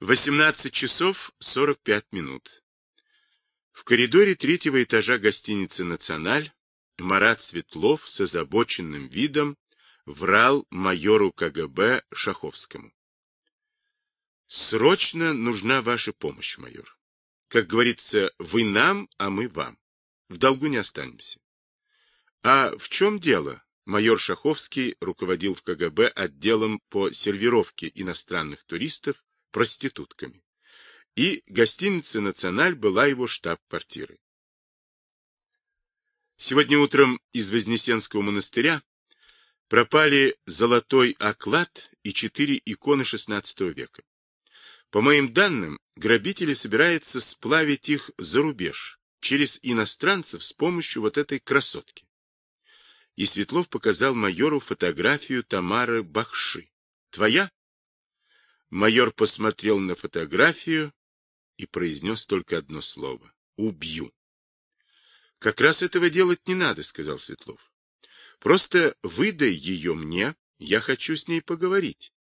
18 часов 45 минут. В коридоре третьего этажа гостиницы «Националь» Марат Светлов с озабоченным видом врал майору КГБ Шаховскому. «Срочно нужна ваша помощь, майор. Как говорится, вы нам, а мы вам. В долгу не останемся». «А в чем дело?» Майор Шаховский руководил в КГБ отделом по сервировке иностранных туристов проститутками. И гостиница «Националь» была его штаб-квартирой. Сегодня утром из Вознесенского монастыря пропали золотой оклад и четыре иконы XVI века. По моим данным, грабители собираются сплавить их за рубеж, через иностранцев с помощью вот этой красотки. И Светлов показал майору фотографию Тамары Бахши. Твоя? Майор посмотрел на фотографию и произнес только одно слово. Убью. Как раз этого делать не надо, сказал Светлов. Просто выдай ее мне, я хочу с ней поговорить.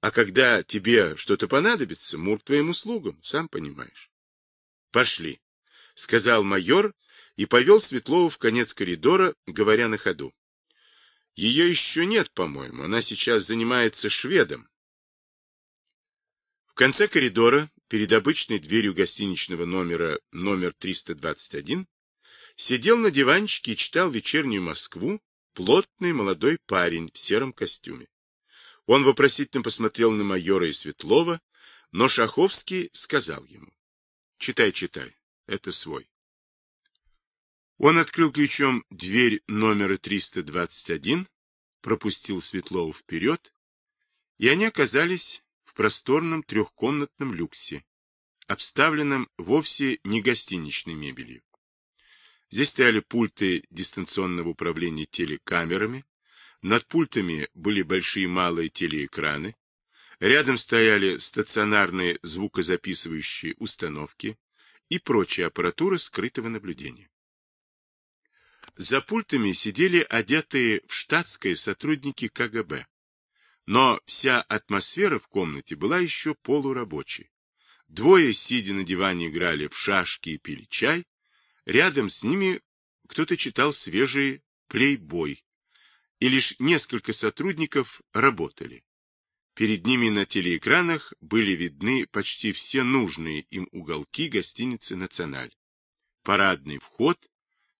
А когда тебе что-то понадобится, Мур твоим услугам, сам понимаешь. Пошли, сказал майор и повел Светлову в конец коридора, говоря на ходу. Ее еще нет, по-моему, она сейчас занимается шведом, конце коридора, перед обычной дверью гостиничного номера номер 321, сидел на диванчике и читал вечернюю Москву плотный молодой парень в сером костюме. Он вопросительно посмотрел на майора и Светлова, но Шаховский сказал ему, «Читай, читай, это свой». Он открыл ключом дверь номера 321, пропустил Светлова вперед, и они оказались просторном трехкомнатном люксе, обставленном вовсе не гостиничной мебелью. Здесь стояли пульты дистанционного управления телекамерами, над пультами были большие и малые телеэкраны, рядом стояли стационарные звукозаписывающие установки и прочая аппаратура скрытого наблюдения. За пультами сидели одетые в штатское сотрудники КГБ. Но вся атмосфера в комнате была еще полурабочей. Двое, сидя на диване, играли в шашки и пили чай. Рядом с ними кто-то читал свежий плейбой. И лишь несколько сотрудников работали. Перед ними на телеэкранах были видны почти все нужные им уголки гостиницы «Националь». Парадный вход,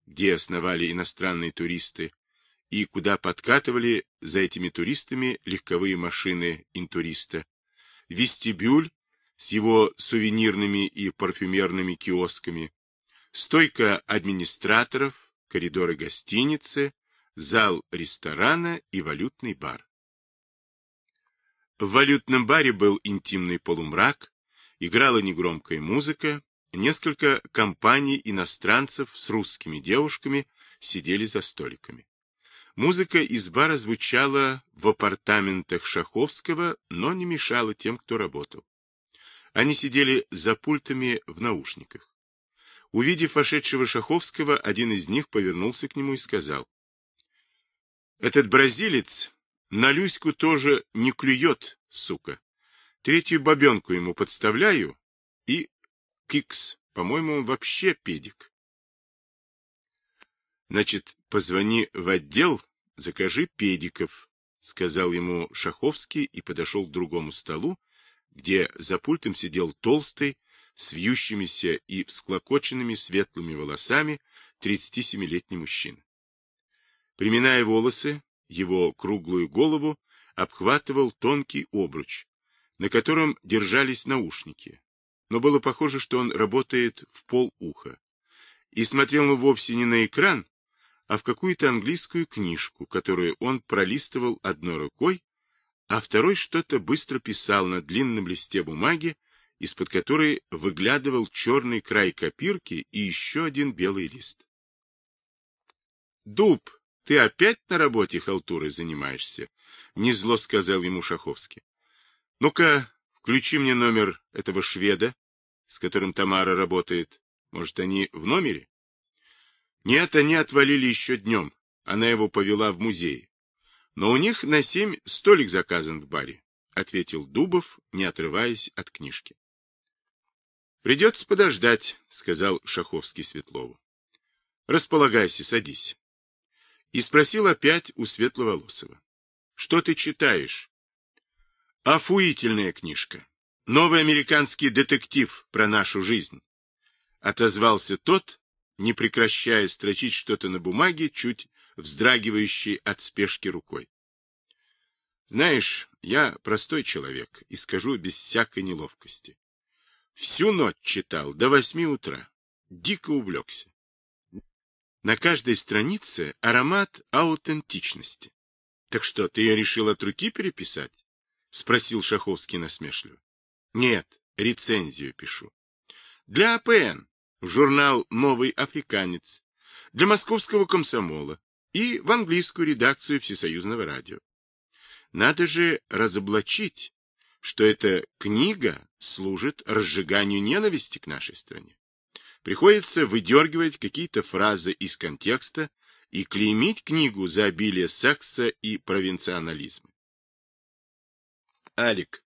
где основали иностранные туристы, и куда подкатывали за этими туристами легковые машины интуриста, вестибюль с его сувенирными и парфюмерными киосками, стойка администраторов, коридоры гостиницы, зал ресторана и валютный бар. В валютном баре был интимный полумрак, играла негромкая музыка, несколько компаний иностранцев с русскими девушками сидели за столиками. Музыка из бара звучала в апартаментах Шаховского, но не мешала тем, кто работал. Они сидели за пультами в наушниках. Увидев вошедшего Шаховского, один из них повернулся к нему и сказал. «Этот бразилец на Люську тоже не клюет, сука. Третью бабенку ему подставляю и кикс. По-моему, он вообще педик». Значит, позвони в отдел, закажи педиков, сказал ему Шаховский и подошел к другому столу, где за пультом сидел толстый, с вьющимися и всклокоченными светлыми волосами 37-летний мужчина. Приминая волосы, его круглую голову обхватывал тонкий обруч, на котором держались наушники, но было похоже, что он работает в полуха, и смотрел он вовсе не на экран, а в какую-то английскую книжку, которую он пролистывал одной рукой, а второй что-то быстро писал на длинном листе бумаги, из-под которой выглядывал черный край копирки и еще один белый лист. «Дуб, ты опять на работе халтурой занимаешься?» — незло сказал ему Шаховский. «Ну-ка, включи мне номер этого шведа, с которым Тамара работает. Может, они в номере?» Нет, они отвалили еще днем. Она его повела в музей. Но у них на семь столик заказан в баре. ответил Дубов, не отрываясь от книжки. Придется подождать, сказал Шаховский Светлову. Располагайся, садись. И спросил опять у Светловолосова. Что ты читаешь? Афуительная книжка. Новый американский детектив про нашу жизнь. Отозвался тот, не прекращая строчить что-то на бумаге, чуть вздрагивающей от спешки рукой. Знаешь, я простой человек и скажу без всякой неловкости. Всю ночь читал до восьми утра. Дико увлекся. На каждой странице аромат аутентичности. Так что, ты ее решил от руки переписать? Спросил Шаховский насмешливо. Нет, рецензию пишу. Для АПН, в журнал «Новый африканец», для московского комсомола и в английскую редакцию Всесоюзного радио. Надо же разоблачить, что эта книга служит разжиганию ненависти к нашей стране. Приходится выдергивать какие-то фразы из контекста и клеймить книгу за обилие секса и провинционализма. Алик,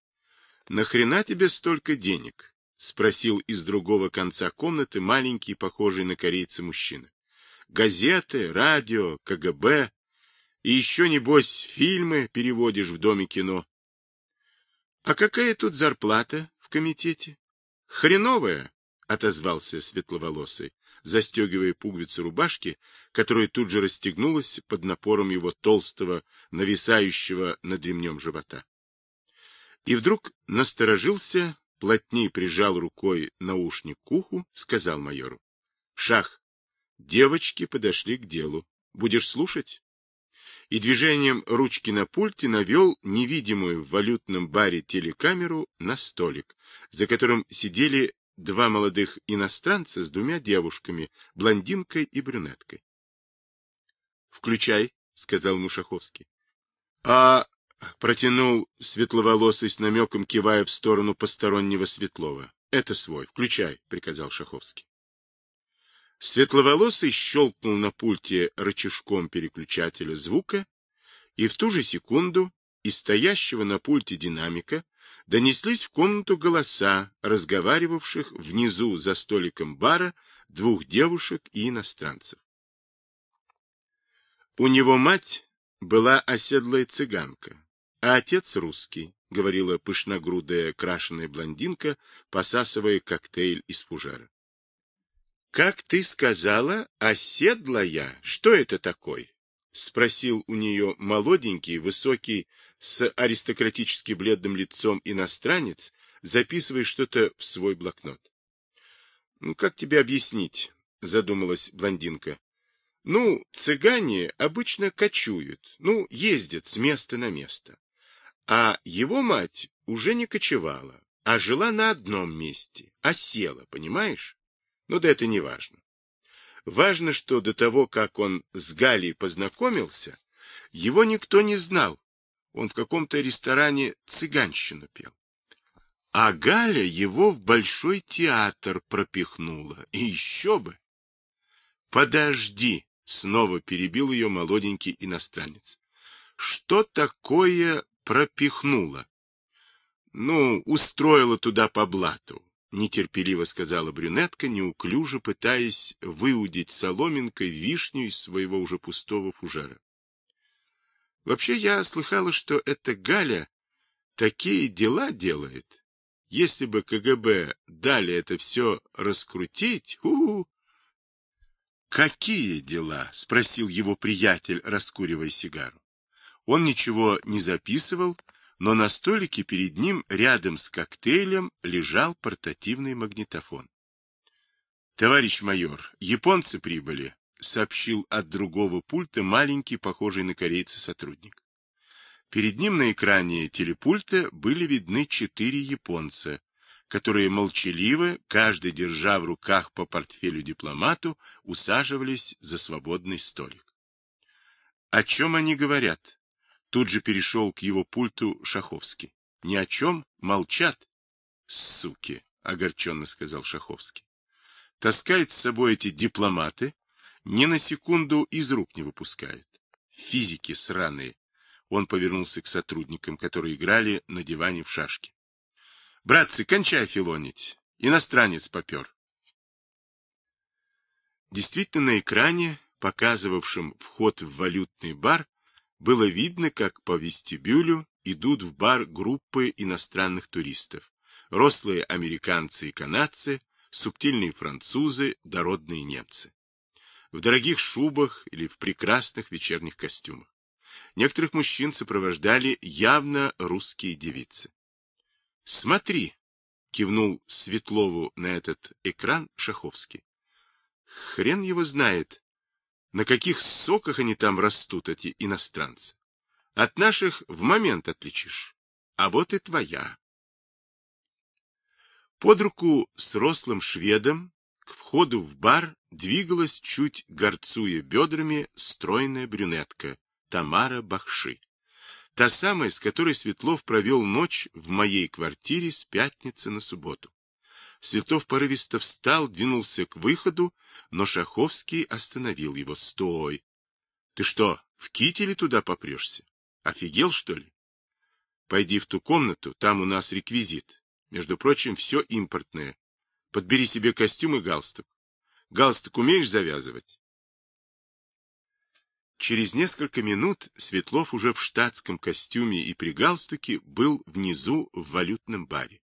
нахрена тебе столько денег? Спросил из другого конца комнаты маленький, похожий на корейца мужчина. Газеты, радио, КГБ и еще, небось, фильмы переводишь в Доме кино. А какая тут зарплата в комитете? Хреновая, отозвался светловолосый, застегивая пуговицу рубашки, которая тут же расстегнулась под напором его толстого, нависающего над ремнем живота. И вдруг насторожился, плотнее прижал рукой наушник к уху, сказал майору. — Шах, девочки подошли к делу. Будешь слушать? и движением ручки на пульте навел невидимую в валютном баре телекамеру на столик, за которым сидели два молодых иностранца с двумя девушками, блондинкой и брюнеткой. — Включай, — сказал Мушаховский. — А... — протянул светловолосый с намеком, кивая в сторону постороннего Светлова. — Это свой. Включай, — приказал Шаховский. Светловолосый щелкнул на пульте рычажком переключателя звука, и в ту же секунду из стоящего на пульте динамика донеслись в комнату голоса, разговаривавших внизу за столиком бара двух девушек и иностранцев. У него мать была оседлая цыганка, а отец русский, — говорила пышногрудая крашеная блондинка, посасывая коктейль из фужера. — Как ты сказала, оседлая? Что это такое? — спросил у нее молоденький, высокий, с аристократически бледным лицом иностранец, записывая что-то в свой блокнот. — Ну, как тебе объяснить? — задумалась блондинка. — Ну, цыгане обычно кочуют, ну, ездят с места на место. А его мать уже не кочевала, а жила на одном месте, а села, понимаешь? Но да это не важно. Важно, что до того, как он с Галей познакомился, его никто не знал. Он в каком-то ресторане цыганщину пел. А Галя его в большой театр пропихнула. И еще бы! Подожди, снова перебил ее молоденький иностранец. Что такое пропихнула? Ну, устроила туда по блату. — нетерпеливо сказала брюнетка, неуклюже пытаясь выудить соломинкой вишню из своего уже пустого фужера. — Вообще я слыхала, что эта Галя такие дела делает. Если бы КГБ дали это все раскрутить, у, -у, -у. «Какие дела?» — спросил его приятель, раскуривая сигару. Он ничего не записывал, но на столике перед ним рядом с коктейлем лежал портативный магнитофон. «Товарищ майор, японцы прибыли», — сообщил от другого пульта маленький, похожий на корейца сотрудник. Перед ним на экране телепульта были видны четыре японца, которые молчаливо, каждый держа в руках по портфелю дипломату, усаживались за свободный столик. О чем они говорят? Тут же перешел к его пульту Шаховский. Ни о чем молчат. Суки, огорченно сказал Шаховский. Таскает с собой эти дипломаты, ни на секунду из рук не выпускает. Физики сраные. Он повернулся к сотрудникам, которые играли на диване в шашки. Братцы, кончай филонить. Иностранец попер. Действительно, на экране, показывавшем вход в валютный бар, было видно, как по вестибюлю идут в бар группы иностранных туристов. Рослые американцы и канадцы, субтильные французы, дородные немцы. В дорогих шубах или в прекрасных вечерних костюмах. Некоторых мужчин сопровождали явно русские девицы. Смотри, кивнул Светлову на этот экран Шаховский. Хрен его знает, на каких соках они там растут, эти иностранцы. От наших в момент отличишь. А вот и твоя. Под руку с рослым шведом к входу в бар двигалась, чуть горцуя бедрами, стройная брюнетка Тамара Бахши. Та самая, с которой Светлов провел ночь в моей квартире с пятницы на субботу. Светлов порывисто встал, двинулся к выходу, но Шаховский остановил его. — Стой! Ты что, в кителе туда попрешься? Офигел, что ли? Пойди в ту комнату, там у нас реквизит. Между прочим, все импортное. Подбери себе костюм и галстук. Галстук умеешь завязывать? Через несколько минут Светлов уже в штатском костюме и при галстуке был внизу в валютном баре.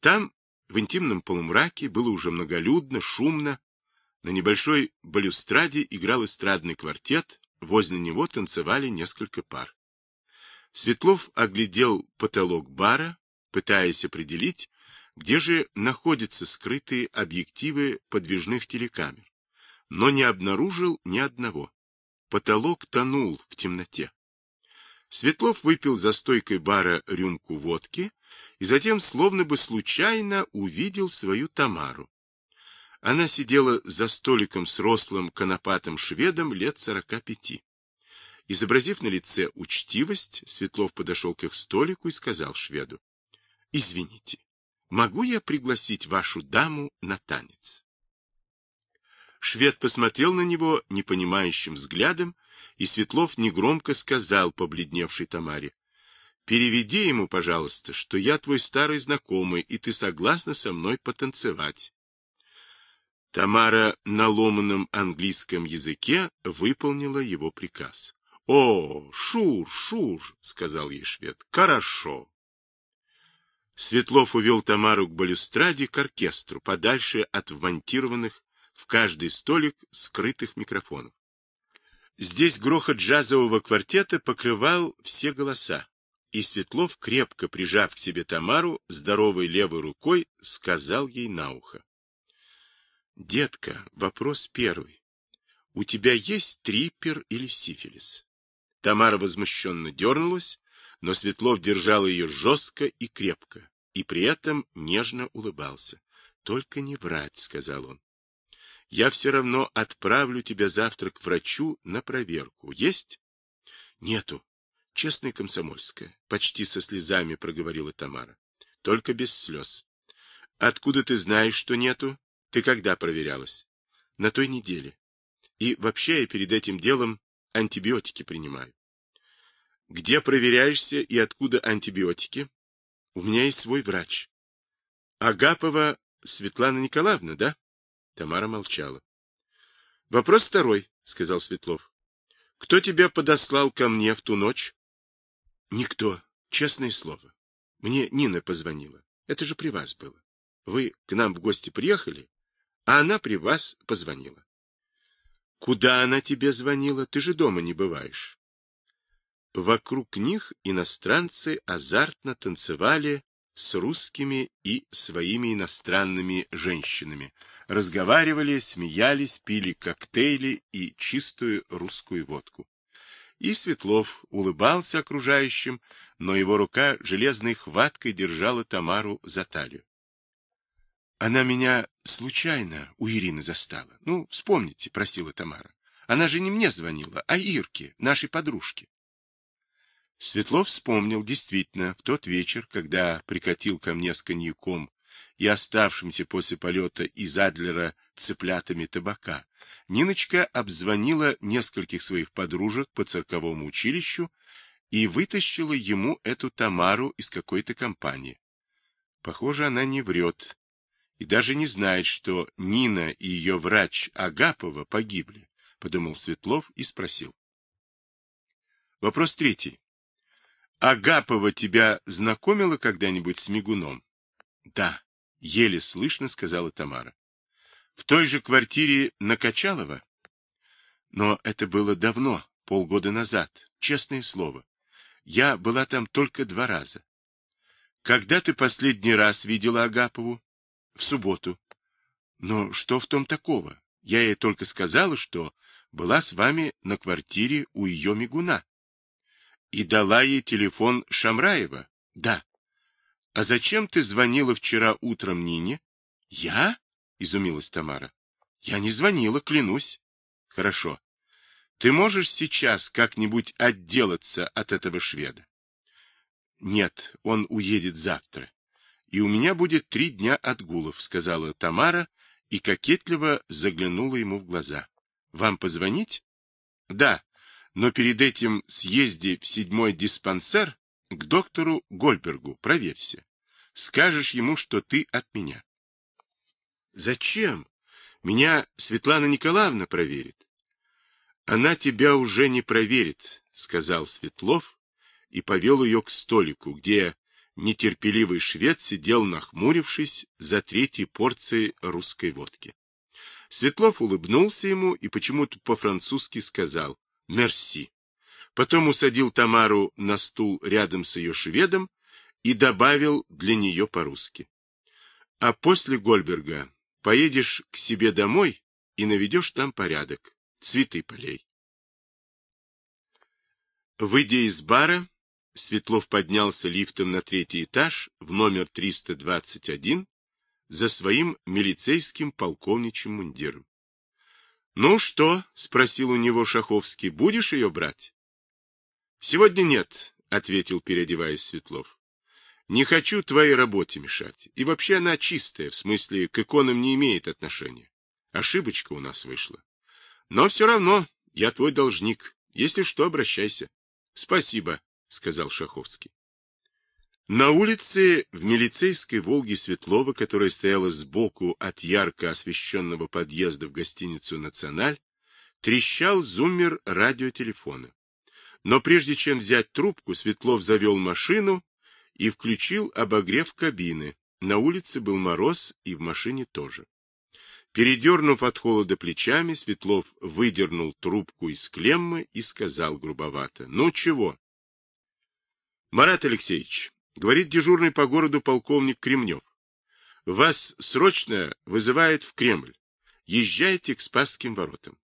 Там, в интимном полумраке, было уже многолюдно, шумно. На небольшой балюстраде играл эстрадный квартет, возле него танцевали несколько пар. Светлов оглядел потолок бара, пытаясь определить, где же находятся скрытые объективы подвижных телекамер, но не обнаружил ни одного. Потолок тонул в темноте. Светлов выпил за стойкой бара рюмку водки и затем, словно бы случайно, увидел свою Тамару. Она сидела за столиком с рослым конопатым шведом лет сорока пяти. Изобразив на лице учтивость, Светлов подошел к их столику и сказал шведу, — Извините, могу я пригласить вашу даму на танец? Швед посмотрел на него непонимающим взглядом, и Светлов негромко сказал побледневшей Тамаре, «Переведи ему, пожалуйста, что я твой старый знакомый, и ты согласна со мной потанцевать». Тамара на ломаном английском языке выполнила его приказ. «О, Шур, Шур!» — сказал ей швед. «Хорошо!» Светлов увел Тамару к балюстраде, к оркестру, подальше от вмонтированных в каждый столик скрытых микрофонов. Здесь грохот джазового квартета покрывал все голоса, и Светлов, крепко прижав к себе Тамару, здоровой левой рукой сказал ей на ухо. «Детка, вопрос первый. У тебя есть трипер или сифилис?» Тамара возмущенно дернулась, но Светлов держал ее жестко и крепко, и при этом нежно улыбался. «Только не врать», — сказал он. Я все равно отправлю тебя завтра к врачу на проверку. Есть? Нету. Честная комсомольская. Почти со слезами проговорила Тамара. Только без слез. Откуда ты знаешь, что нету? Ты когда проверялась? На той неделе. И вообще я перед этим делом антибиотики принимаю. Где проверяешься и откуда антибиотики? У меня есть свой врач. Агапова Светлана Николаевна, да? Тамара молчала. — Вопрос второй, — сказал Светлов. — Кто тебя подослал ко мне в ту ночь? — Никто, честное слово. Мне Нина позвонила. Это же при вас было. Вы к нам в гости приехали, а она при вас позвонила. — Куда она тебе звонила? Ты же дома не бываешь. Вокруг них иностранцы азартно танцевали с русскими и своими иностранными женщинами, разговаривали, смеялись, пили коктейли и чистую русскую водку. И Светлов улыбался окружающим, но его рука железной хваткой держала Тамару за талию. Она меня случайно у Ирины застала. Ну, вспомните, просила Тамара. Она же не мне звонила, а Ирке, нашей подружке. Светлов вспомнил, действительно, в тот вечер, когда прикатил ко мне с коньяком и оставшимся после полета из Адлера цыплятами табака, Ниночка обзвонила нескольких своих подружек по цирковому училищу и вытащила ему эту Тамару из какой-то компании. Похоже, она не врет и даже не знает, что Нина и ее врач Агапова погибли, подумал Светлов и спросил. Вопрос третий. Агапова тебя знакомила когда-нибудь с Мигуном? Да, еле слышно сказала Тамара. В той же квартире на Качалова? Но это было давно, полгода назад, честное слово. Я была там только два раза. Когда ты последний раз видела Агапову? В субботу. Но что в том такого? Я ей только сказала, что была с вами на квартире у ее мигуна. И дала ей телефон Шамраева? Да. А зачем ты звонила вчера утром Нине? Я? Изумилась Тамара. Я не звонила, клянусь. Хорошо. Ты можешь сейчас как-нибудь отделаться от этого шведа? Нет, он уедет завтра. И у меня будет три дня отгулов, сказала Тамара и кокетливо заглянула ему в глаза. Вам позвонить? Да, но перед этим съезди в седьмой диспансер к доктору Гольбергу, проверься. Скажешь ему, что ты от меня. Зачем? Меня Светлана Николаевна проверит. Она тебя уже не проверит, сказал Светлов и повел ее к столику, где нетерпеливый швед сидел нахмурившись за третьей порцией русской водки. Светлов улыбнулся ему и почему-то по-французски сказал «мерси». Потом усадил Тамару на стул рядом с ее шведом и добавил для нее по-русски. «А после Гольберга поедешь к себе домой и наведешь там порядок цветы полей. Выйдя из бара, Светлов поднялся лифтом на третий этаж в номер 321 за своим милицейским полковничьим мундиром. — Ну что? — спросил у него Шаховский. — Будешь ее брать? — Сегодня нет, — ответил, переодеваясь Светлов. — Не хочу твоей работе мешать. И вообще она чистая, в смысле, к иконам не имеет отношения. Ошибочка у нас вышла. Но все равно я твой должник. Если что, обращайся. — Спасибо, — сказал Шаховский. На улице в милицейской «Волге» Светлова, которая стояла сбоку от ярко освещенного подъезда в гостиницу «Националь», трещал зуммер радиотелефона. Но прежде чем взять трубку, Светлов завел машину и включил обогрев кабины. На улице был мороз, и в машине тоже. Передернув от холода плечами, Светлов выдернул трубку из клеммы и сказал грубовато. — Ну чего? — Марат Алексеевич, — говорит дежурный по городу полковник Кремнев, — вас срочно вызывают в Кремль. Езжайте к Спасским воротам.